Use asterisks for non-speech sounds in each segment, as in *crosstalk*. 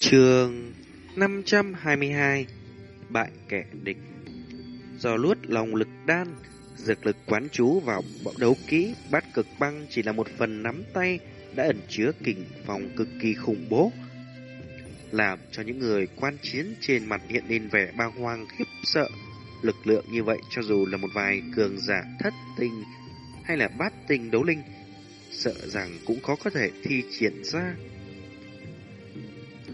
Trường 522 Bại kẻ địch. Do luốt lòng lực đan, Dược lực quán chú vào bọn đấu kỹ, Bát cực băng chỉ là một phần nắm tay, Đã ẩn chứa kình phòng cực kỳ khủng bố. Làm cho những người quan chiến trên mặt hiện lên vẻ bàng hoàng khiếp sợ. Lực lượng như vậy cho dù là một vài cường giả thất tinh Hay là bát tinh đấu linh, Sợ rằng cũng khó có thể thi triển ra.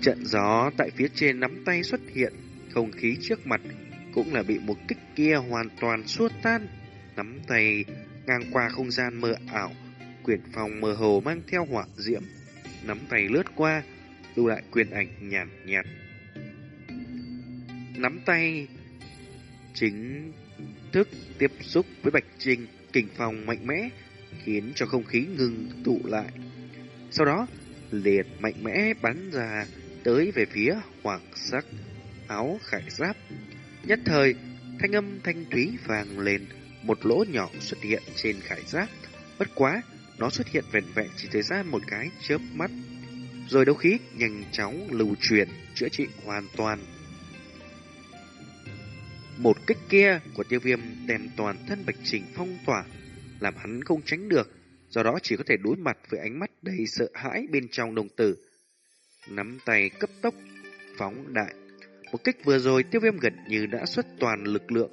Trận gió tại phía trên nắm tay xuất hiện, không khí trước mặt cũng là bị một kích kia hoàn toàn xua tan. Nắm tay ngang qua không gian mờ ảo, quyển phòng mờ hồ mang theo hỏa diễm. Nắm tay lướt qua, lưu lại quyền ảnh nhàn nhạt, nhạt. Nắm tay chính thức tiếp xúc với Bạch Trinh, kình phòng mạnh mẽ, khiến cho không khí ngừng tụ lại. Sau đó, liệt mạnh mẽ bắn ra tới về phía hoàng sắc áo khải giáp. Nhất thời, thanh âm thanh thúy vàng lên, một lỗ nhỏ xuất hiện trên khải giáp. Bất quá, nó xuất hiện vẹn vẹn chỉ thời gian một cái chớp mắt. Rồi đấu khí nhanh chóng lưu truyền, chữa trị hoàn toàn. Một kích kia của tiêu viêm đem toàn thân bạch trình phong tỏa, làm hắn không tránh được, do đó chỉ có thể đối mặt với ánh mắt đầy sợ hãi bên trong đồng tử nắm tay cấp tốc phóng đại. Một kích vừa rồi tiêu viêm gần như đã xuất toàn lực lượng.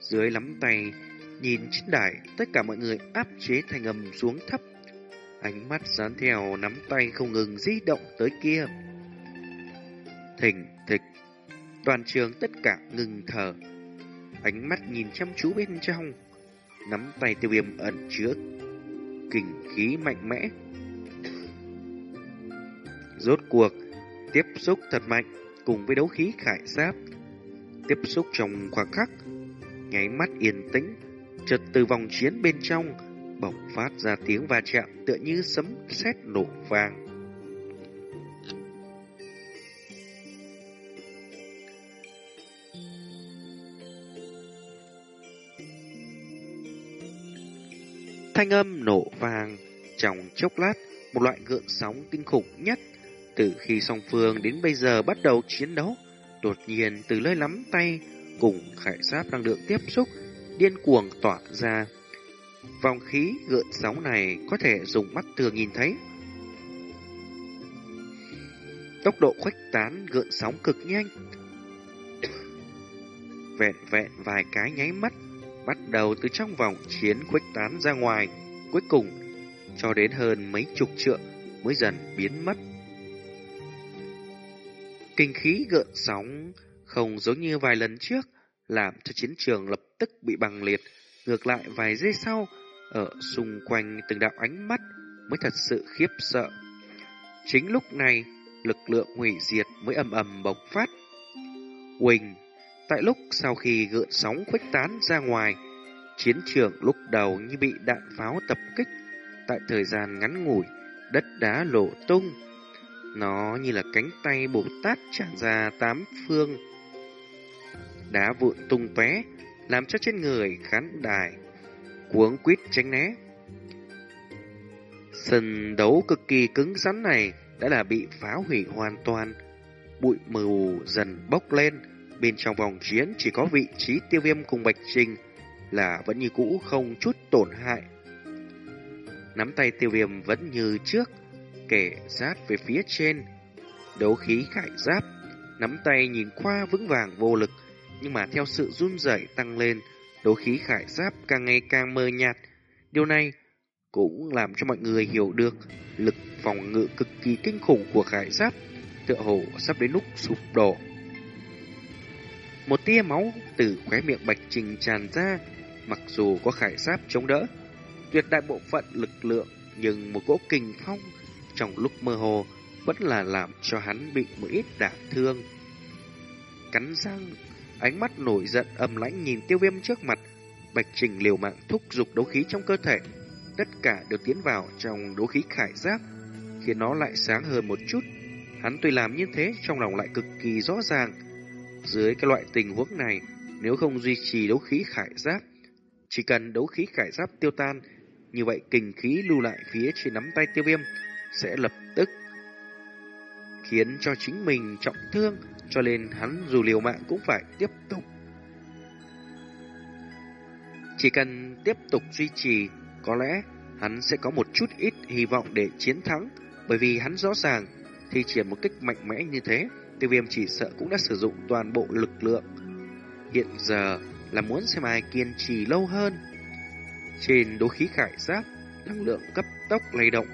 Dưới nắm tay, nhìn trên đài, tất cả mọi người áp chế thành âm xuống thấp. Ánh mắt dán theo nắm tay không ngừng di động tới kia. Thình thịch, toàn trường tất cả ngừng thở. Ánh mắt nhìn chăm chú bên trong, nắm tay tiêu viêm ẩn chứa kình khí mạnh mẽ Rốt cuộc, tiếp xúc thật mạnh cùng với đấu khí khải giáp. Tiếp xúc trong khoảng khắc, nháy mắt yên tĩnh, chợt từ vòng chiến bên trong bộc phát ra tiếng va chạm tựa như sấm sét nổ vang. Thanh âm nổ vang trong chốc lát, một loại gợn sóng kinh khủng nhất từ khi song phương đến bây giờ bắt đầu chiến đấu, đột nhiên từ nơi lắm tay cùng khải giáp năng lượng tiếp xúc, điên cuồng tỏa ra. Vòng khí gợn sóng này có thể dùng mắt thường nhìn thấy. Tốc độ khuếch tán gợn sóng cực nhanh. *coughs* Vẹn vẹn vài cái nháy mắt, bắt đầu từ trong vòng chiến khuếch tán ra ngoài, cuối cùng cho đến hơn mấy chục trượng mới dần biến mất. Kinh khí gợn sóng không giống như vài lần trước, làm cho chiến trường lập tức bị băng liệt. Ngược lại vài giây sau, ở xung quanh từng đạo ánh mắt mới thật sự khiếp sợ. Chính lúc này, lực lượng hủy diệt mới ầm ầm bộc phát. Quỳnh, tại lúc sau khi gợn sóng khuếch tán ra ngoài, chiến trường lúc đầu như bị đạn pháo tập kích. Tại thời gian ngắn ngủi, đất đá lộ tung, nó như là cánh tay Bồ Tát tràn ra tám phương. Đá vụn tung tóe làm cho trên người khán đài cuống quýt tránh né. Sân đấu cực kỳ cứng rắn này đã là bị phá hủy hoàn toàn. Bụi mù dần bốc lên, bên trong vòng chiến chỉ có vị trí tiêu viêm cùng Bạch Trình là vẫn như cũ không chút tổn hại. Nắm tay tiêu viêm vẫn như trước, kẻ sát về phía trên. Đấu khí khải giáp, nắm tay nhìn qua vững vàng vô lực, nhưng mà theo sự run rẩy tăng lên, đấu khí khải giáp càng ngày càng mờ nhạt. Điều này cũng làm cho mọi người hiểu được lực phòng ngự cực kỳ kinh khủng của khải giáp, tựa hồ sắp đến lúc sụp đổ. Một tia máu từ khóe miệng bạch trình tràn ra, mặc dù có khải giáp chống đỡ, tuyệt đại bộ phận lực lượng nhưng một cỗ kình phong trong lúc mơ hồ vẫn là làm cho hắn bị một ít đả thương. Cắn răng, ánh mắt nổi giận âm lãnh nhìn tiêu viêm trước mặt, bạch trình liều mạng thúc giục đấu khí trong cơ thể. Tất cả đều tiến vào trong đấu khí khải giáp, khiến nó lại sáng hơn một chút. Hắn tuy làm như thế trong lòng lại cực kỳ rõ ràng. Dưới cái loại tình huống này, nếu không duy trì đấu khí khải giáp, chỉ cần đấu khí khải giáp tiêu tan, như vậy kình khí lưu lại phía trên nắm tay tiêu viêm sẽ lập tức khiến cho chính mình trọng thương, cho nên hắn dù liều mạng cũng phải tiếp tục. Chỉ cần tiếp tục duy trì, có lẽ hắn sẽ có một chút ít hy vọng để chiến thắng, bởi vì hắn rõ ràng thi triển một cách mạnh mẽ như thế, tiêu viêm chỉ sợ cũng đã sử dụng toàn bộ lực lượng. Hiện giờ là muốn xem ai kiên trì lâu hơn. Trên đố khí khải giáp, năng lượng cấp tốc lay động,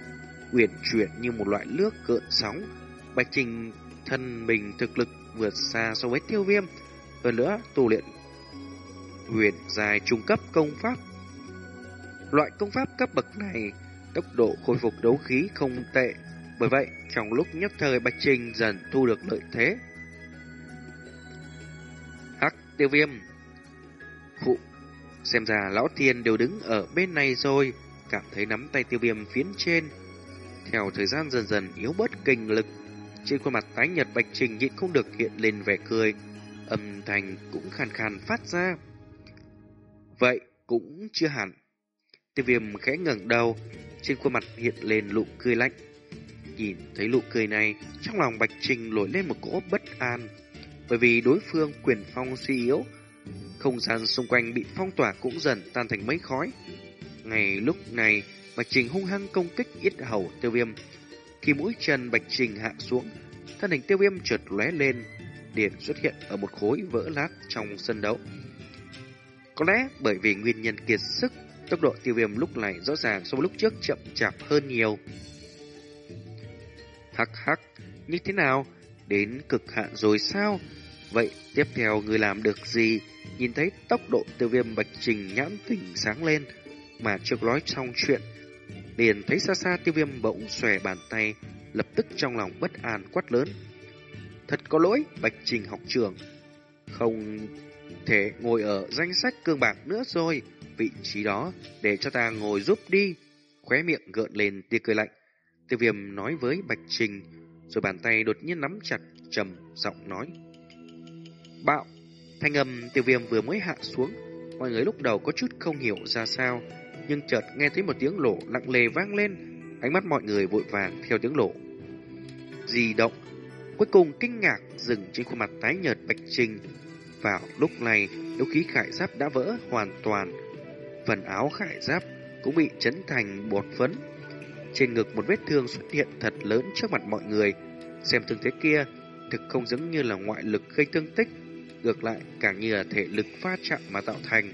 uyển chuyển như một loại nước cợn sóng. Bạch Trình thân mình thực lực vượt xa so với tiêu viêm. Hơn nữa, tu luyện huyền dài trung cấp công pháp. Loại công pháp cấp bậc này, tốc độ khôi phục đấu khí không tệ. Bởi vậy, trong lúc nhất thời Bạch Trình dần thu được lợi thế. Hắc tiêu viêm Phụ Xem ra lão thiên đều đứng ở bên này rồi Cảm thấy nắm tay tiêu viêm phiến trên theo thời gian dần dần yếu bớt kinh lực Trên khuôn mặt tái nhật bạch trình nhịn không được hiện lên vẻ cười Âm thanh cũng khàn khàn phát ra. Vậy cũng chưa hẳn. Tiêu viêm khẽ ngẩng đầu Trên khuôn mặt hiện lên nụ cười lạnh. Nhìn thấy nụ cười này Trong lòng bạch trình nổi lên một cỗ bất an Bởi vì đối phương quyền phong suy yếu không gian xung quanh bị phong tỏa cũng dần tan thành mấy khói. Ngày lúc này, Bạch Trình hung hăng công kích ít hầu tiêu viêm. Khi mũi chân Bạch Trình hạ xuống, thân hình tiêu viêm chợt lóe lên, liền xuất hiện ở một khối vỡ lát trong sân đấu. Có lẽ bởi vì nguyên nhân kiệt sức, tốc độ tiêu viêm lúc này rõ ràng so với lúc trước chậm chạp hơn nhiều. Hắc hắc, như thế nào? Đến cực hạn rồi sao? Vậy tiếp theo người làm được gì? Nhìn thấy tốc độ tiêu viêm bạch trình nhãn tỉnh sáng lên, mà chưa nói xong chuyện. Liền thấy xa xa tiêu viêm bỗng xòe bàn tay, lập tức trong lòng bất an quát lớn. Thật có lỗi, bạch trình học trường. Không thể ngồi ở danh sách cương bạc nữa rồi. Vị trí đó để cho ta ngồi giúp đi. Khóe miệng gợn lên tia cười lạnh. Tiêu viêm nói với bạch trình, rồi bàn tay đột nhiên nắm chặt, trầm giọng nói. Bạo! Thanh âm tiêu viêm vừa mới hạ xuống, mọi người lúc đầu có chút không hiểu ra sao, nhưng chợt nghe thấy một tiếng lỗ nặng lề vang lên, ánh mắt mọi người vội vàng theo tiếng lỗ. Di động, cuối cùng kinh ngạc dừng trên khuôn mặt tái nhợt bạch trình. Vào lúc này, đấu khí khải giáp đã vỡ hoàn toàn, phần áo khải giáp cũng bị chấn thành bột phấn. Trên ngực một vết thương xuất hiện thật lớn trước mặt mọi người, xem thương thế kia thực không giống như là ngoại lực gây thương tích ngược lại càng như là thể lực pha chạm mà tạo thành.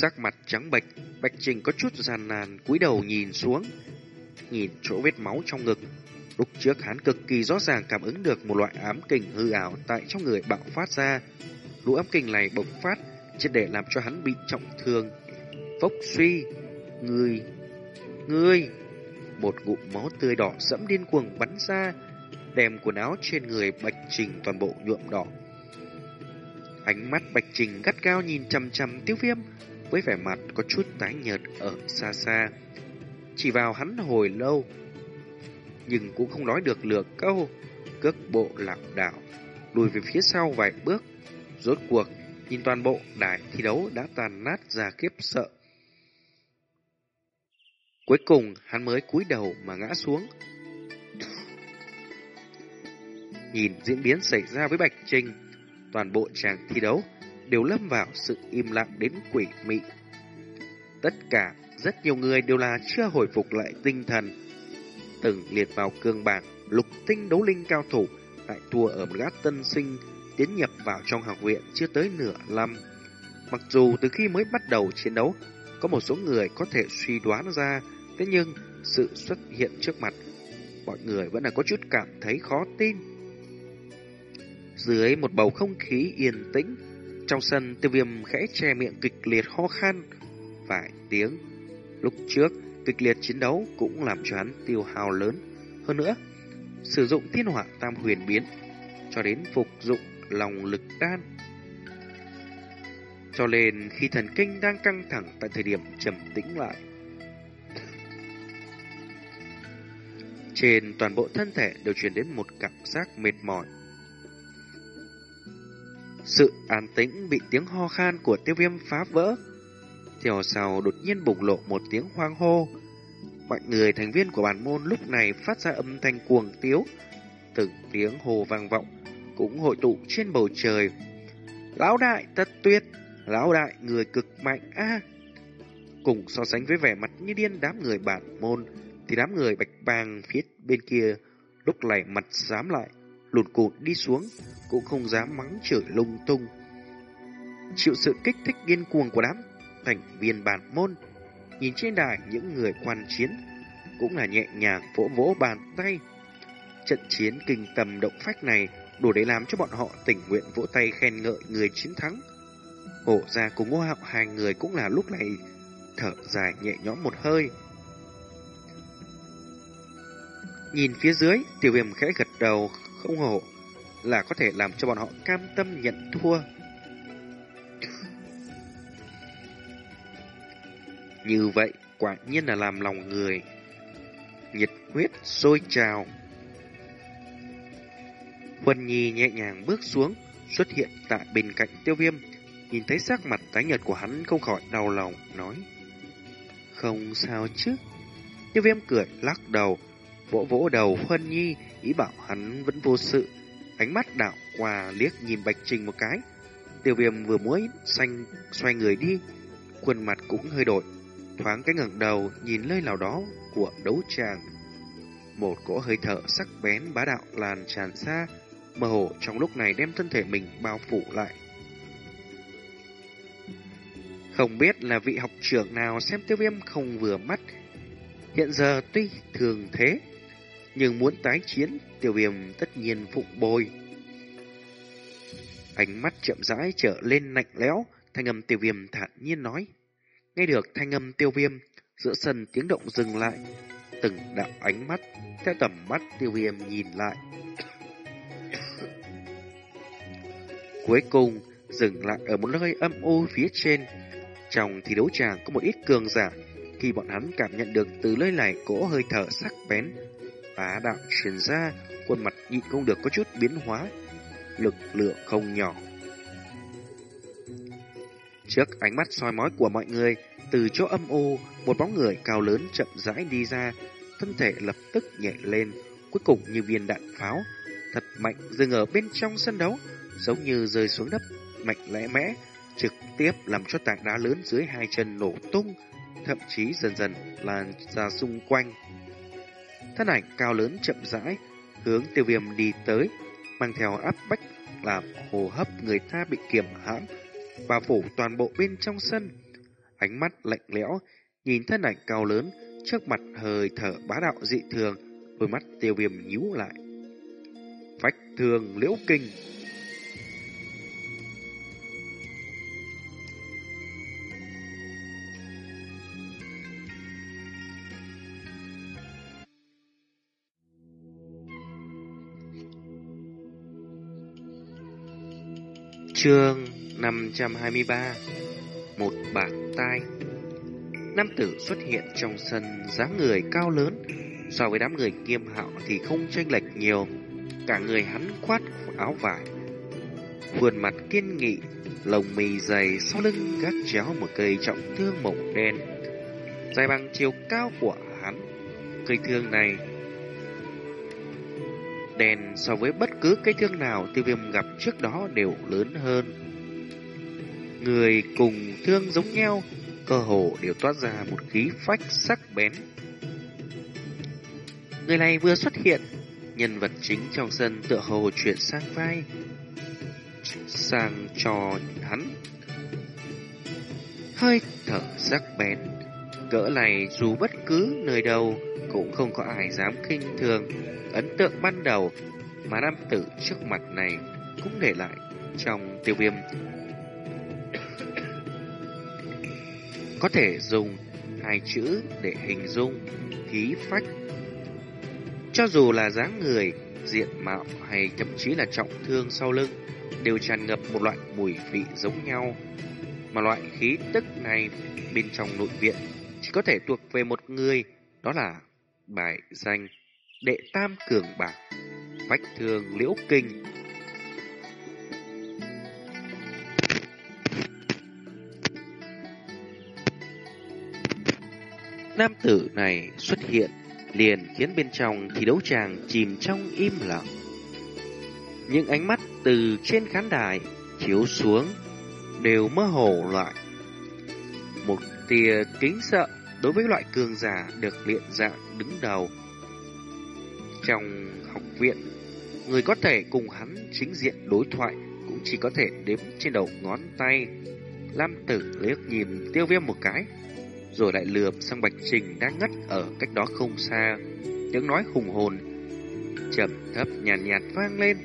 Sắc mặt trắng bệch, Bạch Trình có chút gian nàn cúi đầu nhìn xuống, nhìn chỗ vết máu trong ngực. Lúc trước hắn cực kỳ rõ ràng cảm ứng được một loại ám kình hư ảo tại trong người bạo phát ra. Lũ ám kình này bộc phát, chỉ để làm cho hắn bị trọng thương. Phốc suy, người, người, một ngụm máu tươi đỏ sẫm điên cuồng bắn ra, đem quần áo trên người Bạch Trình toàn bộ nhuộm đỏ. Ánh mắt Bạch Trình gắt cao nhìn chằm chằm tiêu viêm, với vẻ mặt có chút tái nhợt ở xa xa. Chỉ vào hắn hồi lâu, nhưng cũng không nói được lừa câu, cước bộ lạc đảo, lùi về phía sau vài bước. Rốt cuộc, nhìn toàn bộ đài thi đấu đã tàn nát ra kiếp sợ. Cuối cùng, hắn mới cúi đầu mà ngã xuống, Nhìn diễn biến xảy ra với Bạch Trinh, toàn bộ chàng thi đấu đều lâm vào sự im lặng đến quỷ mị. Tất cả, rất nhiều người đều là chưa hồi phục lại tinh thần. Từng liệt vào cương bản, lục tinh đấu linh cao thủ, lại thua ở một gác tân sinh, tiến nhập vào trong học viện chưa tới nửa năm. Mặc dù từ khi mới bắt đầu chiến đấu, có một số người có thể suy đoán ra, thế nhưng sự xuất hiện trước mặt, mọi người vẫn là có chút cảm thấy khó tin. Dưới một bầu không khí yên tĩnh, trong sân tiêu viêm khẽ che miệng kịch liệt ho khan vài tiếng. Lúc trước, kịch liệt chiến đấu cũng làm cho hắn tiêu hao lớn. Hơn nữa, sử dụng thiên hỏa tam huyền biến cho đến phục dụng lòng lực đan. Cho nên khi thần kinh đang căng thẳng tại thời điểm trầm tĩnh lại, trên toàn bộ thân thể đều truyền đến một cảm giác mệt mỏi. Sự an tĩnh bị tiếng ho khan của tiêu viêm phá vỡ. Theo sau đột nhiên bùng lộ một tiếng hoang hô. Mọi người thành viên của bản môn lúc này phát ra âm thanh cuồng tiếu. Từng tiếng hồ vang vọng cũng hội tụ trên bầu trời. Lão đại tất tuyệt, lão đại người cực mạnh a. Cùng so sánh với vẻ mặt như điên đám người bản môn thì đám người bạch bàng phía bên kia lúc này mặt dám lại, lụt cụt đi xuống, cũng không dám mắng chửi lung tung. Chịu sự kích thích điên cuồng của đám thành viên bản môn, nhìn trên đài những người quan chiến cũng là nhẹ nhàng vỗ vỗ bàn tay. Trận chiến kinh tầm động phách này đủ để làm cho bọn họ tình nguyện vỗ tay khen ngợi người chiến thắng. Hổ ra cùng ngô hạo hai người cũng là lúc này thở dài nhẹ nhõm một hơi. Nhìn phía dưới, tiểu viêm khẽ gật đầu, không hổ, là có thể làm cho bọn họ cam tâm nhận thua. Như vậy, quả nhiên là làm lòng người. Nhiệt huyết sôi trào. Huân Nhi nhẹ nhàng bước xuống, xuất hiện tại bên cạnh tiêu viêm. Nhìn thấy sắc mặt tái nhợt của hắn không khỏi đau lòng, nói. Không sao chứ. Tiêu viêm cười lắc đầu, vỗ vỗ đầu Huân Nhi, ý bảo hắn vẫn vô sự. Ánh mắt đảo qua liếc nhìn Bạch Trình một cái. Tiêu viêm vừa mới xanh xoay người đi, khuôn mặt cũng hơi đổi. Thoáng cái ngẩng đầu nhìn nơi nào đó của đấu tràng. Một cỗ hơi thở sắc bén bá đạo làn tràn xa, mơ hồ trong lúc này đem thân thể mình bao phủ lại. Không biết là vị học trưởng nào xem tiêu viêm không vừa mắt. Hiện giờ tuy thường thế, nhưng muốn tái chiến, tiêu viêm tất nhiên phụng bồi. Ánh mắt chậm rãi trở lên lạnh lẽo, thanh âm tiêu viêm thản nhiên nói. Nghe được thanh âm tiêu viêm, giữa sân tiếng động dừng lại, từng đạo ánh mắt, theo tầm mắt tiêu viêm nhìn lại. *coughs* Cuối cùng, dừng lại ở một nơi âm u phía trên. Trong thi đấu tràng có một ít cường giả, khi bọn hắn cảm nhận được từ nơi này cỗ hơi thở sắc bén, bá đạo truyền ra, khuôn mặt nhịn không được có chút biến hóa, lực lượng không nhỏ. Trước ánh mắt soi mói của mọi người, từ chỗ âm u, một bóng người cao lớn chậm rãi đi ra, thân thể lập tức nhảy lên, cuối cùng như viên đạn pháo, thật mạnh dừng ở bên trong sân đấu, giống như rơi xuống đất, mạnh lẽ mẽ, trực tiếp làm cho tảng đá lớn dưới hai chân nổ tung, thậm chí dần dần lan ra xung quanh. Thân ảnh cao lớn chậm rãi, hướng tiêu viêm đi tới, mang theo áp bách làm hồ hấp người ta bị kiềm hãm và phủ toàn bộ bên trong sân. Ánh mắt lạnh lẽo, nhìn thân ảnh cao lớn, trước mặt hơi thở bá đạo dị thường, đôi mắt tiêu viêm nhíu lại. Vách thường liễu kinh Chương 523 Một bàn tay. Nam tử xuất hiện trong sân, dáng người cao lớn, So với đám người kiêm hạo thì không chênh lệch nhiều. Cả người hắn khoát áo vải Khuôn mặt kiên nghị, Lồng mì dày sau lưng gác chéo một cây trọng thương màu đen. Dài bằng chiều cao của hắn, Cây thương này đèn so với bất cứ cái thương nào tiêu viêm gặp trước đó đều lớn hơn. Người cùng thương giống nhau, cơ hồ đều toát ra một khí phách sắc bén. Người này vừa xuất hiện, nhân vật chính trong sân tựa hồ chuyển sang vai, sang trò hắn. Hơi thở sắc bén, cỡ này dù bất cứ nơi đâu cũng không có ai dám khinh thường ấn tượng ban đầu mà nam tử trước mặt này cũng để lại trong tiêu viêm. Có thể dùng hai chữ để hình dung khí phách. Cho dù là dáng người, diện mạo hay thậm chí là trọng thương sau lưng, đều tràn ngập một loại mùi vị giống nhau. Mà loại khí tức này bên trong nội viện chỉ có thể thuộc về một người, đó là bài danh đệ tam cường bạc, vách thường liễu kinh. nam tử này xuất hiện liền khiến bên trong thi đấu tràng chìm trong im lặng. Những ánh mắt từ trên khán đài chiếu xuống đều mơ hồ loại Một tia kính sợ đối với loại cường giả được luyện dạng đứng đầu. Trong học viện, người có thể cùng hắn chính diện đối thoại cũng chỉ có thể đếm trên đầu ngón tay. Lam tử liếc nhìn tiêu viêm một cái, rồi lại lườm sang Bạch Trình đang ngất ở cách đó không xa. Tiếng nói hùng hồn, trầm thấp nhàn nhạt, nhạt vang lên.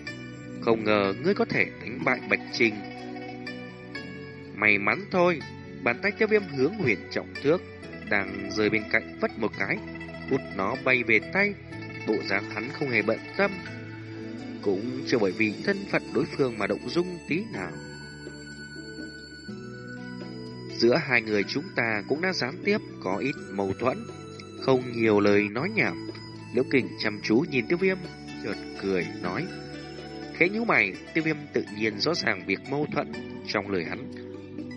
Không ngờ ngươi có thể đánh bại Bạch Trình. May mắn thôi, bàn tay tiêu viêm hướng huyền trọng thước, đang rơi bên cạnh vất một cái, hút nó bay về tay, bộ dáng hắn không hề bận tâm. Cũng chưa bởi vì thân phận đối phương mà động dung tí nào. Giữa hai người chúng ta cũng đã gián tiếp có ít mâu thuẫn, không nhiều lời nói nhảm. Liễu Kình chăm chú nhìn Tiêu Viêm, chợt cười nói: "Khẽ nhíu mày, Tiêu Viêm tự nhiên rõ ràng việc mâu thuẫn trong lời hắn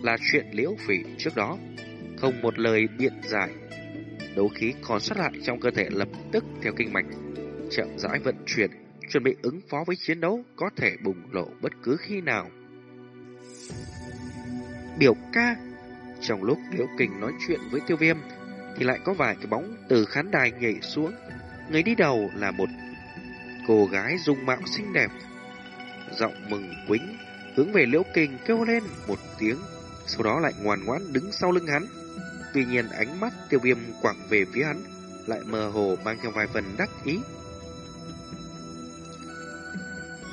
là chuyện Liễu Phỉ trước đó, không một lời biện giải. Đấu khí còn sót lại trong cơ thể lập tức theo kinh mạch chậm rãi vận chuyển, chuẩn bị ứng phó với chiến đấu có thể bùng nổ bất cứ khi nào." Biểu ca trong lúc Liễu Kình nói chuyện với tiêu viêm, thì lại có vài cái bóng từ khán đài nhảy xuống. Người đi đầu là một cô gái dung mạo xinh đẹp. Giọng mừng quính, hướng về Liễu Kình kêu lên một tiếng, sau đó lại ngoan ngoãn đứng sau lưng hắn. Tuy nhiên ánh mắt tiêu viêm quẳng về phía hắn, lại mơ hồ mang theo vài phần đắc ý.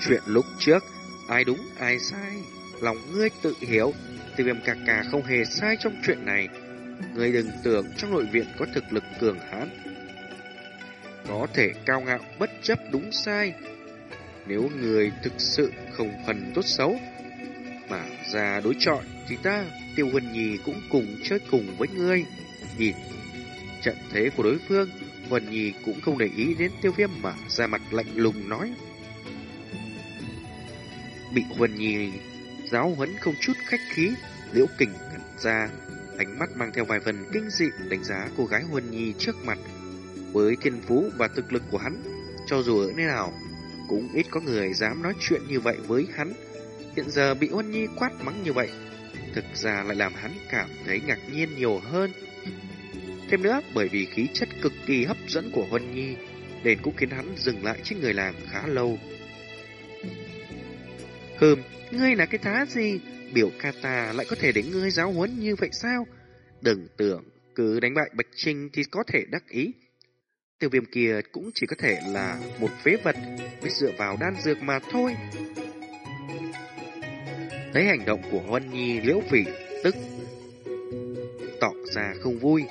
Chuyện lúc trước, ai đúng ai sai, lòng ngươi tự hiểu, Tiêu viêm cà cà không hề sai trong chuyện này. ngươi đừng tưởng trong nội viện có thực lực cường hãn. Có thể cao ngạo bất chấp đúng sai. Nếu người thực sự không phần tốt xấu, mà ra đối chọi thì ta, Tiêu Huân Nhi cũng cùng chơi cùng với ngươi. Nhìn trận thế của đối phương, Huân Nhi cũng không để ý đến tiêu viêm mà ra mặt lạnh lùng nói. Bị Huân Nhi giáo huấn không chút khách khí, liễu kình ngẩn ra, ánh mắt mang theo vài phần kinh dị đánh giá cô gái Huân Nhi trước mặt. Với thiên phú và thực lực của hắn, cho dù ở nơi nào, cũng ít có người dám nói chuyện như vậy với hắn. Hiện giờ bị Huân Nhi quát mắng như vậy, thực ra lại làm hắn cảm thấy ngạc nhiên nhiều hơn. Thêm nữa, bởi vì khí chất cực kỳ hấp dẫn của Huân Nhi, nên cũng khiến hắn dừng lại trên người làm khá lâu. Hừm, Ngươi là cái thá gì? Biểu ca ta lại có thể để ngươi giáo huấn như vậy sao? Đừng tưởng cứ đánh bại Bạch Trinh thì có thể đắc ý. Tiêu viêm kia cũng chỉ có thể là một phế vật biết dựa vào đan dược mà thôi. Thấy hành động của Huân Nhi liễu phỉ tức tỏ ra không vui,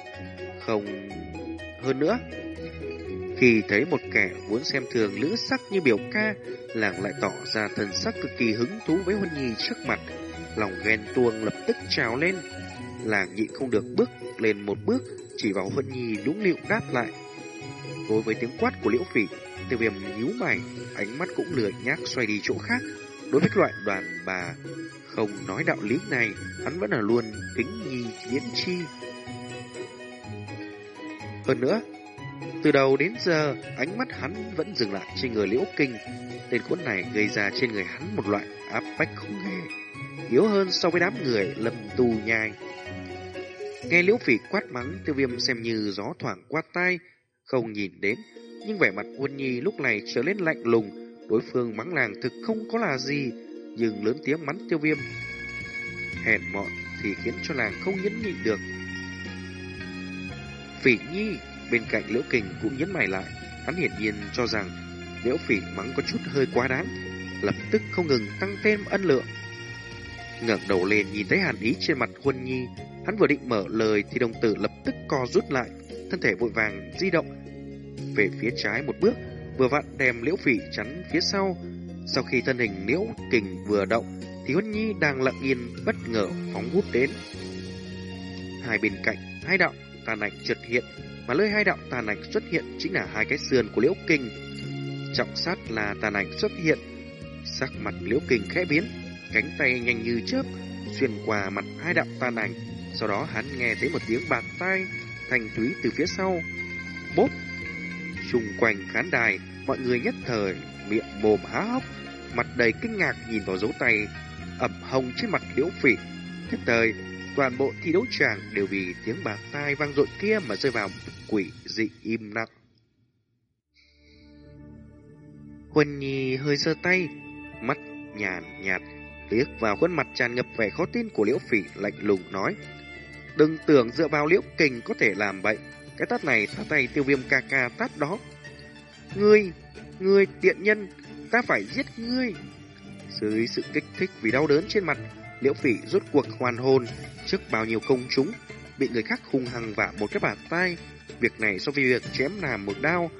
không hơn nữa khi thấy một kẻ muốn xem thường lữ sắc như biểu ca, làng lại tỏ ra thần sắc cực kỳ hứng thú với Huân Nhi trước mặt. Lòng ghen tuông lập tức trào lên. Làng nhịn không được bước lên một bước, chỉ vào Huân Nhi lúng liệu đáp lại. Đối với tiếng quát của Liễu Phỉ, tiêu viêm nhíu mày, ánh mắt cũng lười nhác xoay đi chỗ khác. Đối với loại đoàn bà không nói đạo lý này, hắn vẫn là luôn kính nhi viễn chi. Hơn nữa, từ đầu đến giờ, ánh mắt hắn vẫn dừng lại trên người Liễu Kinh. Tên cuốn này gây ra trên người hắn một loại áp bách không hề, yếu hơn so với đám người lâm tù nhai. Nghe Liễu Phỉ quát mắng, tiêu viêm xem như gió thoảng qua tai, không nhìn đến. Nhưng vẻ mặt Quân Nhi lúc này trở lên lạnh lùng, đối phương mắng làng thực không có là gì, nhưng lớn tiếng mắng tiêu viêm. Hèn mọn thì khiến cho làng không nhẫn nhịn được. Phỉ Nhi Bên cạnh Liễu Kình cũng nhấn mày lại, hắn hiển nhiên cho rằng Liễu Phỉ mắng có chút hơi quá đáng, lập tức không ngừng tăng thêm ân lượng. ngẩng đầu lên nhìn thấy hàn ý trên mặt Huân Nhi, hắn vừa định mở lời thì đồng tử lập tức co rút lại, thân thể vội vàng di động về phía trái một bước, vừa vặn đem Liễu Phỉ chắn phía sau. Sau khi thân hình Liễu Kình vừa động, thì Huân Nhi đang lặng yên bất ngờ phóng vút đến. Hai bên cạnh, hai đạo tàn ảnh chợt hiện, mà nơi hai đạo tàn ảnh xuất hiện chính là hai cái sườn của Liễu kình. Trọng sát là tàn ảnh xuất hiện, sắc mặt Liễu kình khẽ biến, cánh tay nhanh như chớp xuyên qua mặt hai đạo tàn ảnh. Sau đó hắn nghe thấy một tiếng bạt tay, thành thúy từ phía sau. Bốp! Xung quanh khán đài, mọi người nhất thời miệng mồm há hốc, mặt đầy kinh ngạc nhìn vào dấu tay ẩm hồng trên mặt liễu phỉ. Nhất thời, toàn bộ thi đấu tràng đều vì tiếng bạc tai vang dội kia mà rơi vào quỷ dị im lặng. Huân Nhi hơi giơ tay, mắt nhàn nhạt, liếc vào khuôn mặt tràn ngập vẻ khó tin của Liễu Phỉ lạnh lùng nói: "Đừng tưởng dựa vào Liễu Kình có thể làm vậy, cái tát này ta tay Tiêu Viêm ca ca tát đó. Ngươi, ngươi tiện nhân, ta phải giết ngươi." Dưới sự kích thích vì đau đớn trên mặt, Liễu Phỉ rốt cuộc hoàn hồn trước bao nhiêu công chúng, bị người khác hung hăng vả một cái bàn tay. Việc này so với việc chém làm một đao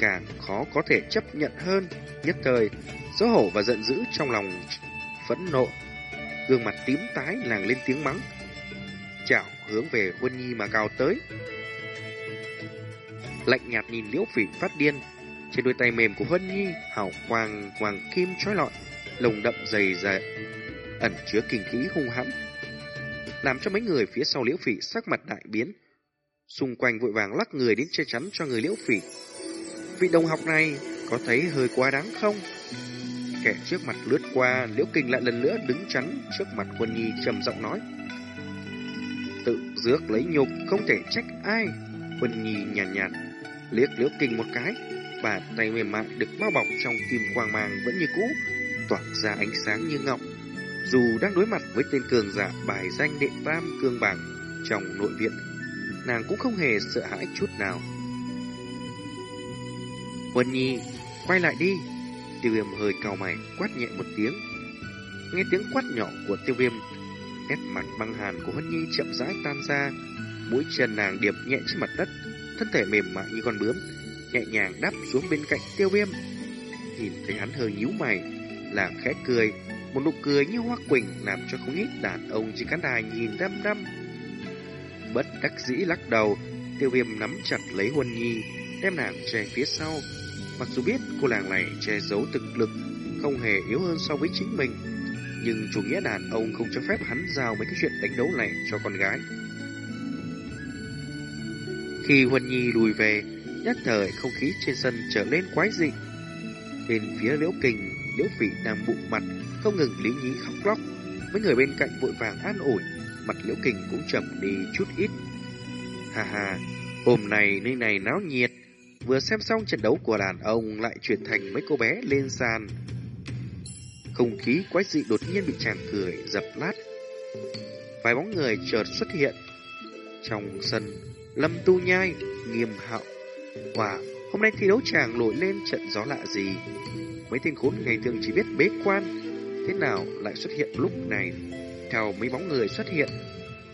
càng khó có thể chấp nhận hơn. Nhất thời, xấu hổ và giận dữ trong lòng phẫn nộ. Gương mặt tím tái nàng lên tiếng mắng. Chảo hướng về Huân Nhi mà cao tới. Lạnh nhạt nhìn Liễu Phỉ phát điên. Trên đôi tay mềm của Huân Nhi, hào quang hoàng kim trói lọi, lồng đậm dày dày, ẩn chứa kinh khí hung hãn. Làm cho mấy người phía sau Liễu Phỉ sắc mặt đại biến. Xung quanh vội vàng lắc người đến che chắn cho người Liễu Phỉ vị đồng học này có thấy hơi quá đáng không? Kẻ trước mặt lướt qua, Liễu Kinh lại lần nữa đứng chắn trước mặt Quân Nhi trầm giọng nói. Tự rước lấy nhục, không thể trách ai. Quân Nhi nhàn nhạt, nhạt, liếc Liễu Kinh một cái, bàn tay mềm mại được bao bọc trong kim quang màng vẫn như cũ, tỏa ra ánh sáng như ngọc. Dù đang đối mặt với tên cường giả bài danh đệ tam cương bảng trong nội viện, nàng cũng không hề sợ hãi chút nào. Huân Nhi, quay lại đi. Tiêu viêm hơi cau mày, quát nhẹ một tiếng. Nghe tiếng quát nhỏ của tiêu viêm, nét mặt băng hàn của Huân Nhi chậm rãi tan ra. Mũi chân nàng điệp nhẹ trên mặt đất, thân thể mềm mại như con bướm, nhẹ nhàng đáp xuống bên cạnh tiêu viêm. Nhìn thấy hắn hơi nhíu mày, làm khẽ cười, một nụ cười như hoa quỳnh làm cho không ít đàn ông trên khán đài nhìn đăm đăm. Bất đắc dĩ lắc đầu, tiêu viêm nắm chặt lấy Huân Nhi, đem nàng che phía sau, Mặc dù biết cô nàng này che giấu thực lực không hề yếu hơn so với chính mình, nhưng chủ nghĩa đàn ông không cho phép hắn giao mấy cái chuyện đánh đấu này cho con gái. Khi Huân Nhi lùi về, nhất thời không khí trên sân trở lên quái dị. Bên phía Liễu Kình, Liễu Phỉ đang bụng mặt, không ngừng lý nhí khóc lóc. Mấy người bên cạnh vội vàng an ủi, mặt Liễu Kình cũng chậm đi chút ít. Hà hà, hôm nay nơi này náo nhiệt, Vừa xem xong trận đấu của đàn ông lại chuyển thành mấy cô bé lên sàn. Không khí quái dị đột nhiên bị chàng cười dập lát. Vài bóng người chợt xuất hiện. Trong sân, Lâm Tu Nhai, nghiêm hạo. Wow, hôm nay thi đấu chàng nổi lên trận gió lạ gì? Mấy tên khốn ngày thường chỉ biết bế quan, thế nào lại xuất hiện lúc này? Theo mấy bóng người xuất hiện,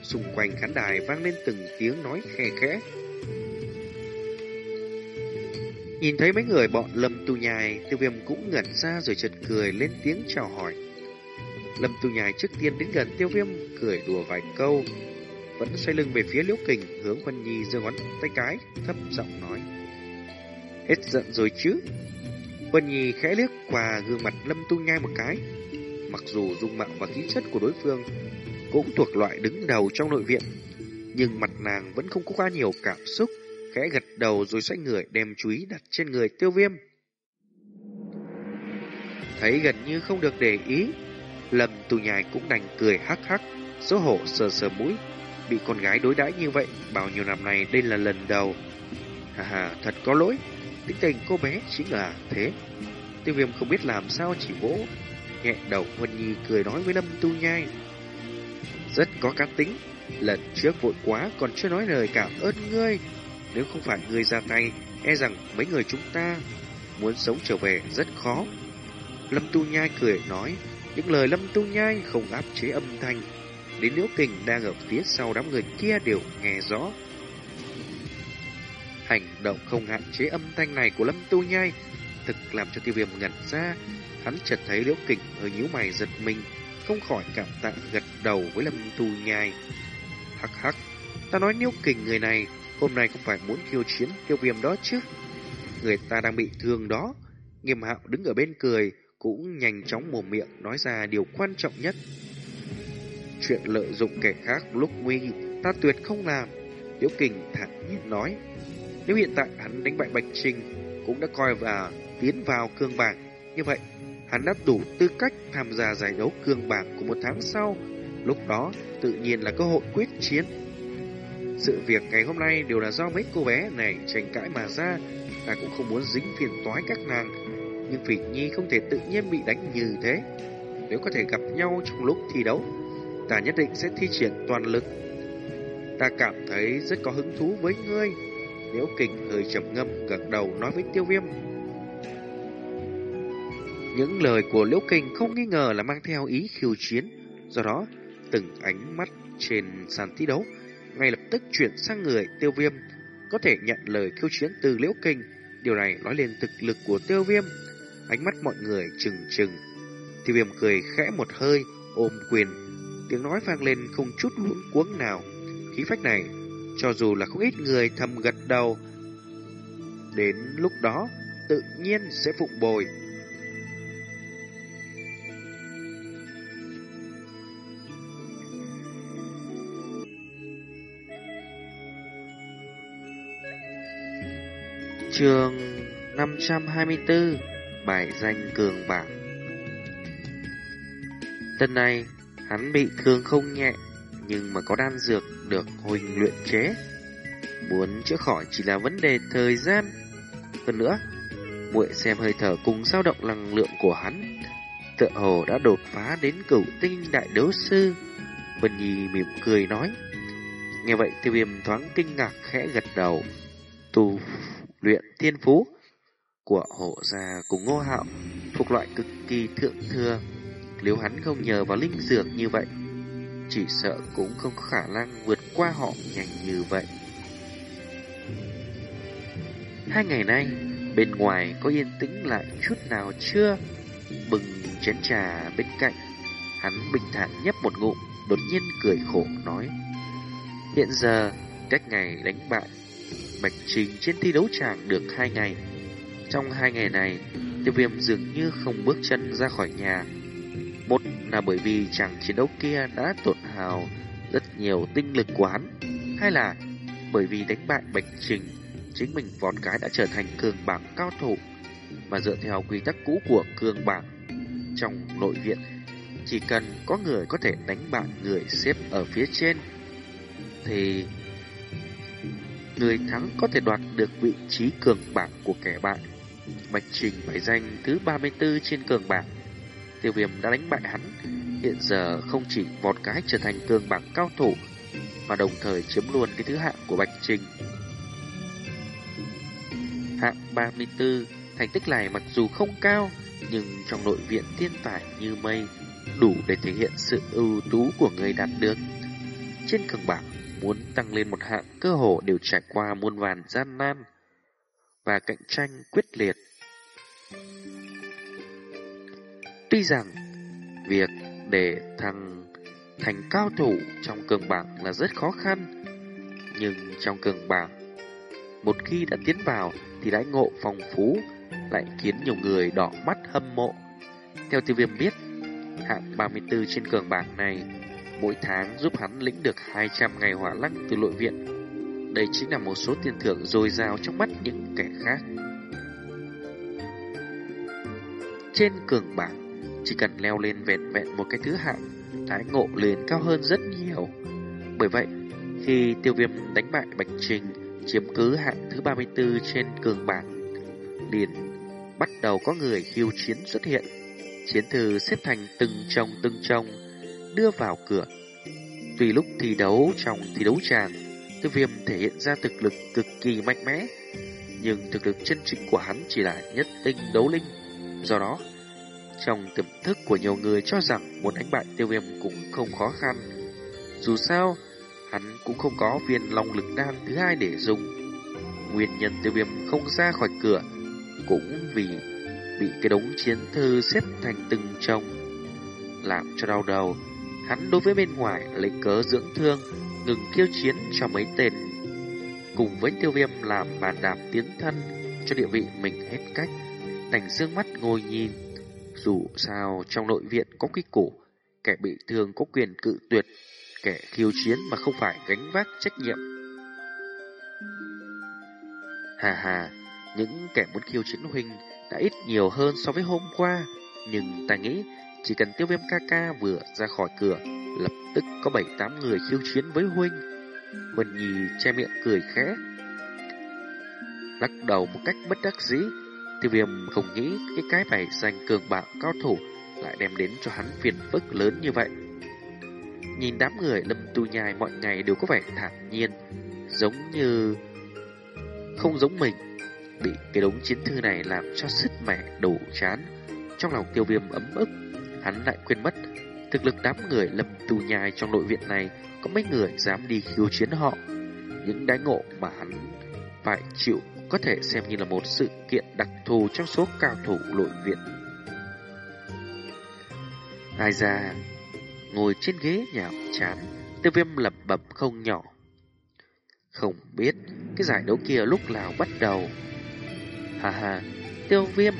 xung quanh khán đài vang lên từng tiếng nói khe khẽ. Nhìn thấy mấy người bọn Lâm Tu Nhai, tiêu viêm cũng ngẩn ra rồi chợt cười lên tiếng chào hỏi. Lâm Tu Nhai trước tiên đến gần tiêu viêm, cười đùa vài câu. Vẫn xoay lưng về phía Liễu Kình, hướng Quân Nhi giơ ngón tay cái, thấp giọng nói. Hết giận rồi chứ? Quân Nhi khẽ liếc qua gương mặt Lâm Tu Nhai một cái. Mặc dù dung mạo và khí chất của đối phương cũng thuộc loại đứng đầu trong nội viện, nhưng mặt nàng vẫn không có quá nhiều cảm xúc khẽ gật đầu rồi xoay người đem chú ý đặt trên người tiêu viêm. Thấy gần như không được để ý, Lâm tu nhài cũng đành cười hắc hắc, xấu hổ sờ sờ mũi. Bị con gái đối đãi như vậy, bao nhiêu năm nay đây là lần đầu. Hà hà, thật có lỗi, tính tình cô bé chính là thế. Tiêu viêm không biết làm sao chỉ vỗ, nhẹ đầu Huân Nhi cười nói với Lâm tu nhai. Rất có cá tính, lần trước vội quá còn chưa nói lời cảm ơn ngươi. Nếu không phải ngươi ra tay, e rằng mấy người chúng ta muốn sống trở về rất khó. Lâm Tu Nhai cười nói, những lời Lâm Tu Nhai không áp chế âm thanh, đến Liễu Kình đang ở phía sau đám người kia đều nghe rõ. Hành động không hạn chế âm thanh này của Lâm Tu Nhai thực làm cho tiêu viêm ngẩn ra. Hắn chợt thấy Liễu Kình hơi nhíu mày giật mình, không khỏi cảm tạ gật đầu với Lâm Tu Nhai. Hắc hắc, ta nói Liễu Kình người này Hôm nay không phải muốn khiêu chiến tiêu viêm đó chứ. Người ta đang bị thương đó. Nghiêm hạo đứng ở bên cười, cũng nhanh chóng mồm miệng nói ra điều quan trọng nhất. Chuyện lợi dụng kẻ khác lúc nguy, ta tuyệt không làm. Liễu Kình thản nhiên nói, nếu hiện tại hắn đánh bại Bạch Trình cũng đã coi và tiến vào cương bảng, như vậy hắn đã đủ tư cách tham gia giải đấu cương bảng của một tháng sau, lúc đó tự nhiên là cơ hội quyết chiến. Sự việc ngày hôm nay đều là do mấy cô bé này tranh cãi mà ra, ta cũng không muốn dính phiền toái các nàng, nhưng Phỉ Nhi không thể tự nhiên bị đánh như thế. Nếu có thể gặp nhau trong lúc thi đấu, ta nhất định sẽ thi triển toàn lực. Ta cảm thấy rất có hứng thú với ngươi. Liễu Kình hơi trầm ngâm gật đầu nói với Tiêu Viêm. Những lời của Liễu Kình không nghi ngờ là mang theo ý khiêu chiến, do đó từng ánh mắt trên sàn thi đấu ngay lập tức chuyển sang người Tiêu Viêm, có thể nhận lời khiêu chiến từ Liễu Kình. Điều này nói lên thực lực của Tiêu Viêm. Ánh mắt mọi người trừng trừng. Tiêu Viêm cười khẽ một hơi, ôm quyền. Tiếng nói vang lên không chút luống cuống nào. Khí phách này cho dù là không ít người thầm gật đầu, đến lúc đó tự nhiên sẽ phụng bồi. Trường 524 Bài danh cường bảng Tân này Hắn bị thương không nhẹ nhưng mà có đan dược được Huỳnh luyện chế. Muốn chữa khỏi chỉ là vấn đề thời gian. Hơn nữa, muội xem hơi thở cùng dao động năng lượng của hắn, tựa hồ đã đột phá đến cửu tinh đại đấu sư. Vân Nhi mỉm cười nói. Nghe vậy tiêu viêm thoáng kinh ngạc khẽ gật đầu. Tu luyện thiên phú của hộ gia cùng ngô hạo thuộc loại cực kỳ thượng thừa. Nếu hắn không nhờ vào linh dược như vậy, chỉ sợ cũng không có khả năng vượt qua họ nhanh như vậy. Hai ngày nay, bên ngoài có yên tĩnh lại chút nào chưa? Bừng chén trà bên cạnh, hắn bình thản nhấp một ngụm, đột nhiên cười khổ nói. Hiện giờ, cách ngày đánh bại, Bạch Trình trên thi đấu tràng được hai ngày. Trong hai ngày này, tiêu viêm dường như không bước chân ra khỏi nhà, là bởi vì chàng chiến đấu kia đã tổn hào rất nhiều tinh lực của hắn, là bởi vì đánh bại Bạch Trình, chính mình vón cái đã trở thành cường bảng cao thủ, mà dựa theo quy tắc cũ của cường bảng. Trong nội viện, chỉ cần có người có thể đánh bại người xếp ở phía trên, thì người thắng có thể đoạt được vị trí cường bảng của kẻ bại. Bạch Trình phải danh thứ 34 trên cường bảng tiêu viêm đã đánh bại hắn, hiện giờ không chỉ vọt cái trở thành cường bảng cao thủ, mà đồng thời chiếm luôn cái thứ hạng của Bạch Trình. Hạng 34, thành tích này mặc dù không cao, nhưng trong nội viện thiên tài như mây, đủ để thể hiện sự ưu tú của người đạt được. Trên cường bảng, muốn tăng lên một hạng cơ hồ đều trải qua muôn vàn gian nan và cạnh tranh quyết liệt. Tuy rằng việc để thằng thành cao thủ trong cường bảng là rất khó khăn, nhưng trong cường bảng, một khi đã tiến vào thì đãi ngộ phong phú lại khiến nhiều người đỏ mắt hâm mộ. Theo tiêu viêm biết, hạng 34 trên cường bảng này mỗi tháng giúp hắn lĩnh được 200 ngày hỏa lăng từ nội viện. Đây chính là một số tiền thưởng dồi dào trong mắt những kẻ khác. Trên cường bảng, chỉ cần leo lên vẹn vẹn một cái thứ hạng, thái ngộ liền cao hơn rất nhiều. Bởi vậy, khi tiêu viêm đánh bại Bạch Trình chiếm cứ hạng thứ 34 trên cường bảng, liền bắt đầu có người khiêu chiến xuất hiện. Chiến thư xếp thành từng chồng từng chồng, đưa vào cửa. Tùy lúc thi đấu trong thi đấu tràn, tiêu viêm thể hiện ra thực lực cực kỳ mạnh mẽ, nhưng thực lực chân chính của hắn chỉ là nhất tinh đấu linh. Do đó, trong tiềm thức của nhiều người cho rằng muốn đánh bại tiêu viêm cũng không khó khăn. Dù sao, hắn cũng không có viên long lực đan thứ hai để dùng. Nguyên nhân tiêu viêm không ra khỏi cửa cũng vì bị cái đống chiến thư xếp thành từng chồng. Làm cho đau đầu, hắn đối với bên ngoài lấy cớ dưỡng thương, ngừng kiêu chiến cho mấy tên. Cùng với tiêu viêm làm bàn đạp tiến thân cho địa vị mình hết cách, đành dương mắt ngồi nhìn dù sao trong nội viện có quy củ, kẻ bị thương có quyền cự tuyệt, kẻ khiêu chiến mà không phải gánh vác trách nhiệm. Hà hà, những kẻ muốn khiêu chiến huynh đã ít nhiều hơn so với hôm qua. Nhưng ta nghĩ chỉ cần tiêu viêm ca ca vừa ra khỏi cửa, lập tức có bảy tám người khiêu chiến với huynh. huỳnh Nhi che miệng cười khẽ. Lắc đầu một cách bất đắc dĩ, tiêu viêm không nghĩ cái cái phải giành cường bạo cao thủ lại đem đến cho hắn phiền phức lớn như vậy. Nhìn đám người lâm tu nhai mọi ngày đều có vẻ thản nhiên, giống như không giống mình. Bị cái đống chiến thư này làm cho sứt mẻ đủ chán. Trong lòng tiêu viêm ấm ức, hắn lại quên mất. Thực lực đám người lâm tu nhai trong nội viện này có mấy người dám đi khiêu chiến họ. Những đái ngộ mà hắn phải chịu có thể xem như là một sự kiện đặc thù trong số cao thủ nội viện. Ai ra, ngồi trên ghế nhạo chán, tiêu viêm lập bập không nhỏ. Không biết cái giải đấu kia lúc nào bắt đầu. Hà hà, tiêu viêm,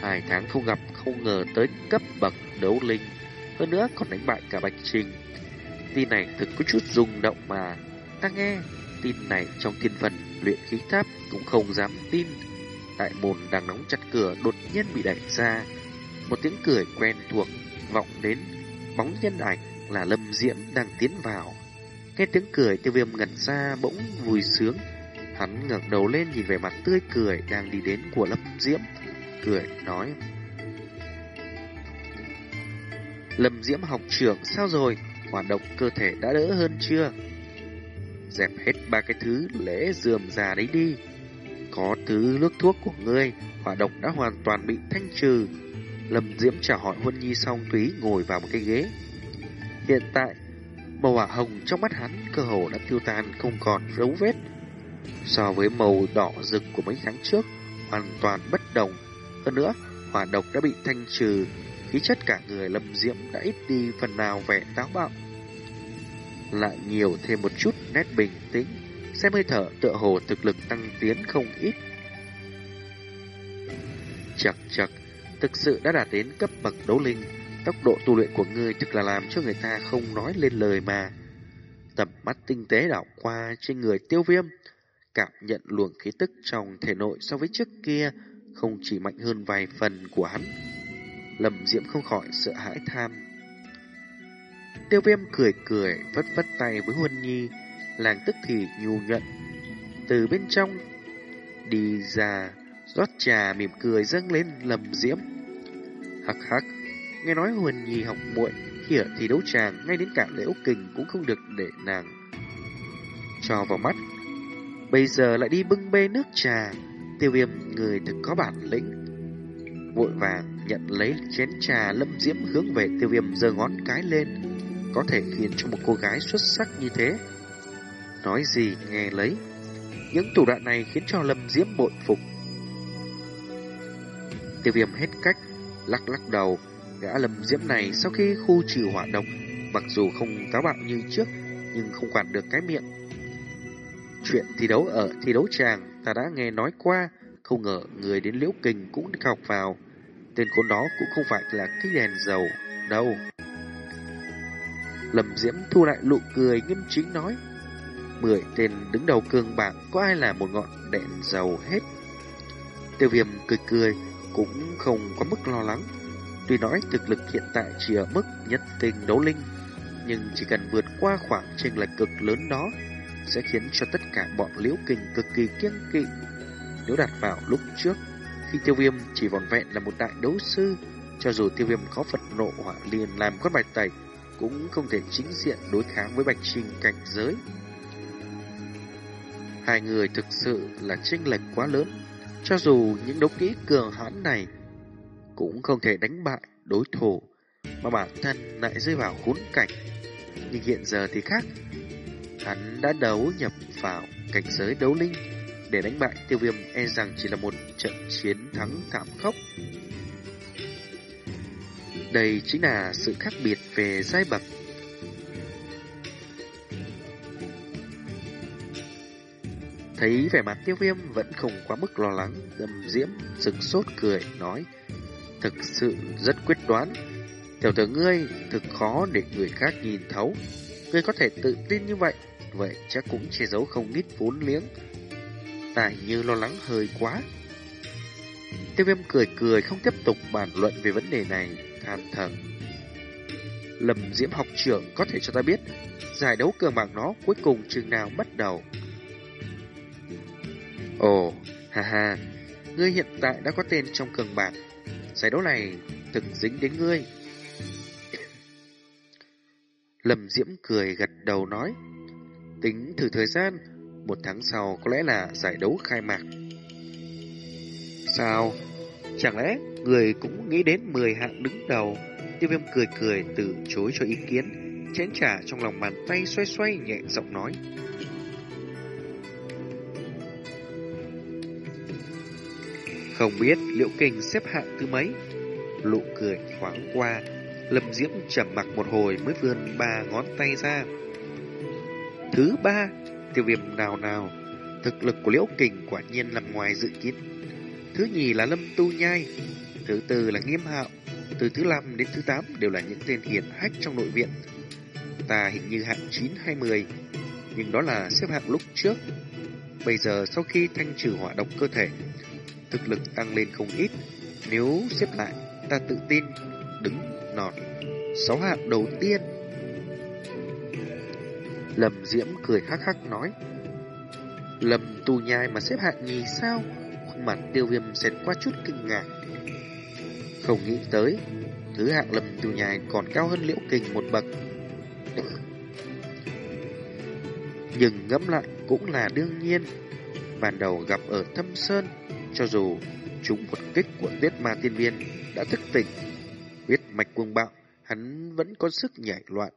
hai tháng không gặp không ngờ tới cấp bậc đấu linh. Hơn nữa còn đánh bại cả Bạch Trình. Tin này thực có chút rung động mà. Ta nghe, tin này trong thiên phần luyện khí tháp cũng không dám tin. Đại môn đang nóng chặt cửa đột nhiên bị đẩy ra. Một tiếng cười quen thuộc vọng đến bóng nhân ảnh là Lâm Diễm đang tiến vào. Nghe tiếng cười, tiêu viêm ngẩn ra, bỗng vui sướng. Hắn ngẩng đầu lên nhìn về mặt tươi cười đang đi đến của Lâm Diễm. Cười nói. Lâm Diễm học trưởng, sao rồi? Hoạt động cơ thể đã đỡ hơn chưa? Dẹp hết ba cái thứ lễ dườm già đấy đi. Có thứ nước thuốc của ngươi, hỏa độc đã hoàn toàn bị thanh trừ. Lâm Diễm chào hỏi Huân Nhi xong túy ngồi vào một cái ghế. Hiện tại, màu hỏa hồng trong mắt hắn cơ hồ đã tiêu tan không còn dấu vết. So với màu đỏ rực của mấy tháng trước, hoàn toàn bất đồng. Hơn nữa, hỏa độc đã bị thanh trừ, khí chất cả người Lâm Diễm đã ít đi phần nào vẻ táo bạo. Lại nhiều thêm một chút nét bình tĩnh, xem hơi thở tựa hồ thực lực tăng tiến không ít. Chật chật, thực sự đã đạt đến cấp bậc đấu linh, tốc độ tu luyện của ngươi thực là làm cho người ta không nói lên lời mà. Tầm mắt tinh tế đảo qua trên người tiêu viêm, cảm nhận luồng khí tức trong thể nội so với trước kia không chỉ mạnh hơn vài phần của hắn. Lâm Diễm không khỏi sợ hãi tham. Tiêu viêm cười cười, vất vất tay với Huân Nhi, làng tức thì nhu nhận. Từ bên trong, đi ra, rót trà mỉm cười dâng lên Lâm Diễm. Hắc hắc, nghe nói Huân Nhi học muội hiểu thì đấu tràng ngay đến cả lễ kình cũng không được để nàng cho vào mắt. Bây giờ lại đi bưng bê nước trà, tiêu viêm người thực có bản lĩnh. Vội vàng nhận lấy chén trà lâm diễm hướng về tiêu viêm giơ ngón cái lên, có thể khiến cho một cô gái xuất sắc như thế. Nói gì nghe lấy, những thủ đoạn này khiến cho lâm diễm bội phục. Tiêu viêm hết cách, lắc lắc đầu, gã lâm diễm này sau khi khu trừ hỏa độc, mặc dù không táo bạo như trước, nhưng không quản được cái miệng. Chuyện thi đấu ở thi đấu tràng ta đã nghe nói qua, không ngờ người đến liễu kình cũng học vào. Tên khốn đó cũng không phải là cái đèn dầu đâu. Lâm Diễm thu lại nụ cười nghiêm chính nói. Mười tên đứng đầu cường bảng có ai là một ngọn đèn dầu hết. Tiêu viêm cười cười cũng không có mức lo lắng. Tuy nói thực lực hiện tại chỉ ở mức nhất tình đấu linh, nhưng chỉ cần vượt qua khoảng chênh lệch cực lớn đó sẽ khiến cho tất cả bọn liễu kình cực kỳ kiêng kỵ. Nếu đặt vào lúc trước, khi tiêu viêm chỉ vòn vẹn là một đại đấu sư, cho dù tiêu viêm có phật nộ hỏa liền làm con bài tẩy, cũng không thể chính diện đối kháng với bạch trình cảnh giới. Hai người thực sự là chênh lệch quá lớn, cho dù những đấu kỹ cường hãn này cũng không thể đánh bại đối thủ, mà bản thân lại rơi vào khốn cảnh. Nhưng hiện giờ thì khác, hắn đã đấu nhập vào cảnh giới đấu linh để đánh bại tiêu viêm e rằng chỉ là một trận chiến thắng thảm khốc. Đây chính là sự khác biệt về giai bậc. Thấy vẻ mặt tiêu viêm vẫn không quá mức lo lắng, dâm diễm, sừng sốt cười, nói Thực sự rất quyết đoán. Tiểu tử ngươi thực khó để người khác nhìn thấu. Ngươi có thể tự tin như vậy, vậy chắc cũng che giấu không ít vốn liếng tài như lo lắng hơi quá. Tiêu viêm cười cười không tiếp tục bàn luận về vấn đề này, than thở. Lâm Diễm học trưởng có thể cho ta biết giải đấu cờ bạc nó cuối cùng chừng nào bắt đầu. Ồ, ha ha, ngươi hiện tại đã có tên trong cường bạc. Giải đấu này thực dính đến ngươi. Lâm Diễm cười gật đầu nói. Tính thử thời gian, một tháng sau có lẽ là giải đấu khai mạc. Sao? Chẳng lẽ người cũng nghĩ đến 10 hạng đứng đầu? Tiêu viêm cười cười từ chối cho ý kiến, chén trà trong lòng bàn tay xoay xoay nhẹ giọng nói. Không biết Liễu kình xếp hạng thứ mấy? Lụ cười thoáng qua, Lâm Diễm trầm mặc một hồi mới vươn ba ngón tay ra. Thứ ba, tiêu viêm nào nào, thực lực của Liễu Kình quả nhiên nằm ngoài dự kiến. Thứ nhì là Lâm Tu Nhai, thứ tư là Nghiêm Hạo, từ thứ năm đến thứ tám đều là những tên hiền hách trong nội viện. Ta hình như hạng 9 hay 10, nhưng đó là xếp hạng lúc trước. Bây giờ sau khi thanh trừ hỏa độc cơ thể, thực lực tăng lên không ít. Nếu xếp lại, ta tự tin đứng nọt sáu hạng đầu tiên. Lâm Diễm cười hắc hắc nói. Lâm tù nhai mà xếp hạng nhì sao? Khuôn mặt tiêu viêm xẹt qua chút kinh ngạc. Không nghĩ tới, thứ hạng lâm tù nhai còn cao hơn liễu kình một bậc. Nhưng ngẫm lại cũng là đương nhiên. Ban đầu gặp ở thâm sơn, cho dù chúng một kích của tuyết ma tiên viên đã thức tỉnh, huyết mạch cuồng bạo, hắn vẫn có sức nhảy loạn.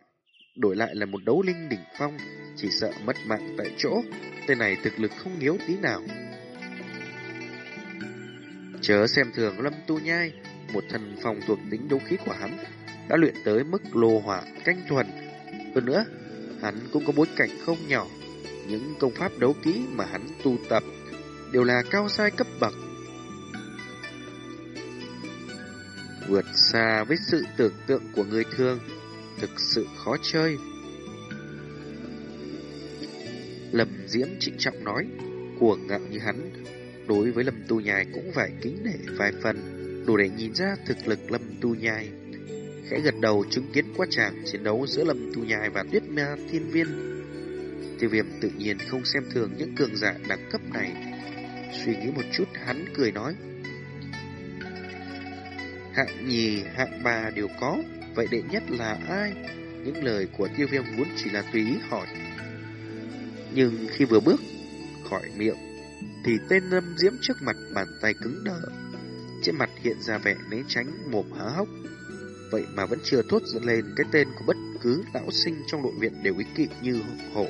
Đổi lại là một đấu linh đỉnh phong, chỉ sợ mất mạng tại chỗ, tên này thực lực không yếu tí nào. Chớ xem thường lâm tu nhai, một thần phong thuộc tính đấu khí của hắn, đã luyện tới mức lô hỏa canh thuần. Hơn nữa, hắn cũng có bối cảnh không nhỏ, những công pháp đấu kỹ mà hắn tu tập đều là cao sai cấp bậc. Vượt xa với sự tưởng tượng của người thường, thực sự khó chơi. Lâm Diễm trịnh trọng nói, cuồng ngạo như hắn, đối với Lâm Tu Nhai cũng phải kính nể vài phần, đủ để nhìn ra thực lực Lâm Tu Nhai. Khẽ gật đầu chứng kiến quá trạng chiến đấu giữa Lâm Tu Nhai và Tuyết Ma Thiên Viên. Tiêu viêm tự nhiên không xem thường những cường giả đẳng cấp này. Suy nghĩ một chút hắn cười nói. Hạng nhì, hạng ba đều có, vậy đệ nhất là ai? Những lời của tiêu viêm muốn chỉ là tùy ý hỏi. Nhưng khi vừa bước khỏi miệng, thì tên lâm diễm trước mặt bàn tay cứng đờ. Trên mặt hiện ra vẻ né tránh, mồm há hốc. Vậy mà vẫn chưa thốt dẫn lên cái tên của bất cứ lão sinh trong đội viện đều ý kỵ như hổ.